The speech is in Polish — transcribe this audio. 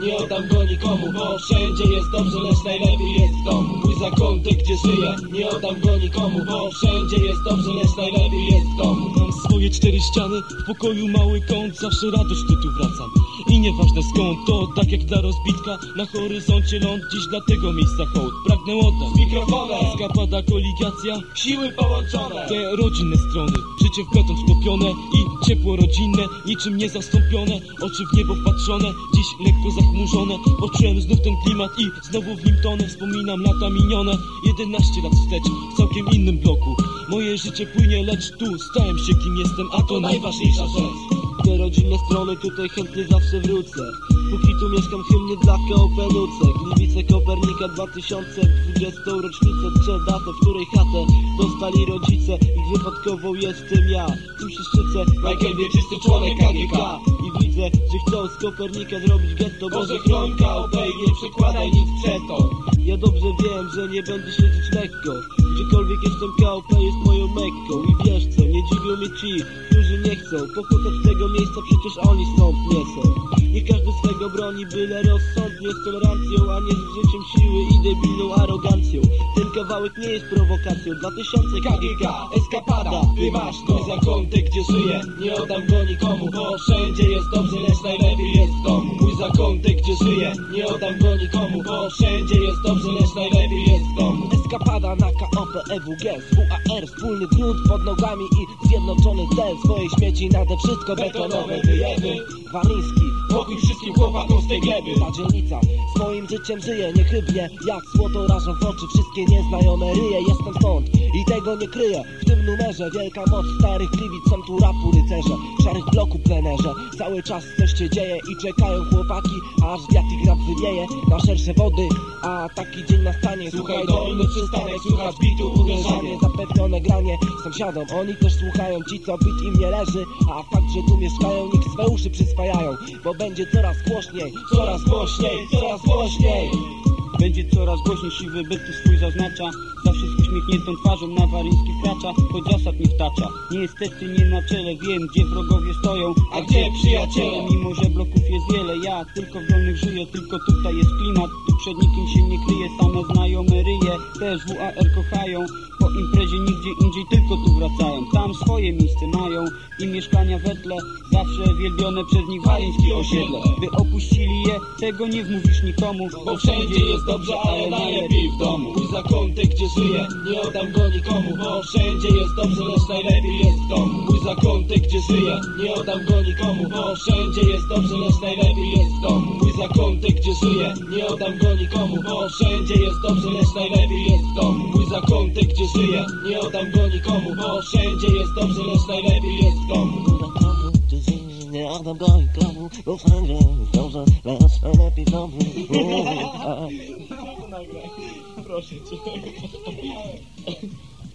nie oddam go nikomu. Bo wszędzie jest dobrze, lecz najlepiej jest w domu Mój zakątek, gdzie żyję, nie oddam go nikomu. Bo wszędzie jest dobrze, lecz najlepiej jest swoje cztery ściany, w pokoju mały kąt Zawsze radość, gdy tu wracam. I nieważne skąd, to tak jak ta rozbitka Na horyzoncie ląd, dziś dla tego miejsca hołd. Pragnę oddać Mikrofonem, Eskapada, koligacja siły połączone. Te rodzinne strony, życie w beton wtopione I ciepło rodzinne, niczym niezastąpione Oczy w niebo wpatrzone, dziś lekko zachmurzone. Poczułem znów ten klimat i znowu w nim tonę. Wspominam lata minione, 11 lat wstecz W całkiem innym bloku Moje życie płynie, lecz tu stałem się kim jestem A to najważniejsza rzecz Te rodzinne strony tutaj chętnie zawsze wrócę. Póki tu mieszkam hymnie dla KOP Nucek Gliwice Kopernika 2020 rocznicę Trzę datę, w której chatę dostali rodzice. I wypadkową jestem ja Tym się szczycę. Michael Wieczysty, członek KGK I widzę, że chcą z Kopernika zrobić getto Boże chroń KOP i nie przekładaj nic przed to. Ja dobrze wiem, że nie będę żyć lekko Gdziekolwiek jestem KOP jest moją mekką. I wiesz co, nie dziwią mnie ci, którzy nie chcą Pochłonąć tego miejsca, przecież oni stąd nie są Nie każdy swego broni, byle rozsądnie Z tolerancją, a nie z życiem siły i debilną arogancją. Ten kawałek nie jest prowokacją. Dla tysiące KGK, eskapada, ty masz mój zakątek, gdzie żyję Nie oddam go nikomu, bo wszędzie jest dobrze, lecz najlepiej jest w domu. Mój zakątek, gdzie żyję, nie oddam go nikomu Bo wszędzie jest dobrze, lecz najlepiej jest w domu Eskapada na KOP, EWG, z WAR Wspólny grunt pod nogami i zjednoczony cel Swoje śmieci nade wszystko betonowe wyjemy Waliński, Pokój wszystkim chłopakom z tej gleby. Ta dzielnica Swoim życiem żyje niechybnie Jak złoto rażą w oczy wszystkie nieznajome ryje Jestem stąd i tego nie kryję. W tym numerze wielka moc starych gliwic Są tu rapu rycerze, szarych bloku plenerze. Cały czas coś się dzieje i czekają chłopaki Aż wiatr ich rap wywieje na szersze wody A taki dzień nastanie. Słuchaj dolny przystanek, słuchasz bitu uderzanie Zapewnione granie sąsiadom Oni też słuchają ci co bit im nie leży A fakt, że tu mieszkają niech swe uszy przyswajają Bo będzie coraz głośniej Coraz głośniej, coraz głośniej. Będzie coraz głośniej siwy byt tu swój zaznacza. Zawsze z uśmiechniętą twarzą na waryński wkracza Choć zasad nie wtacza Niestety nie na czele wiem gdzie wrogowie stoją A gdzie przyjaciele? Mimo, że bloków jest wiele Ja tylko w dolnych żyję, tylko tutaj jest klimat. Tu przed nikim się nie kryje, same znajome ryje. Też WAR kochają Po imprezie nigdzie indziej, tylko tu wracają. Tam swoje miejsce mają i mieszkania we tle Zawsze wielbione przez nich waryńskie osiedle. By opuścili je, tego nie wmówisz nikomu Bo wszędzie jest dobrze, ale najlepiej w domu. Mój zakątek, gdzie żyję, nie oddam go nikomu Bo wszędzie nie oddam go nikomu Bo wszędzie jest dobrze, lecz najlepiej jest w domu. Mój zakątek, gdzie żyję, nie oddam go nikomu Bo wszędzie jest dobrze, lecz najlepiej jest w domu. Mój zakątek, gdzie żyję, nie oddam go nikomu Bo wszędzie jest dobrze, lecz najlepiej jest w domu. Nie oddam go nikomu, bo wszędzie jest dobrze, lecz najlepiej w domu. Proszę cię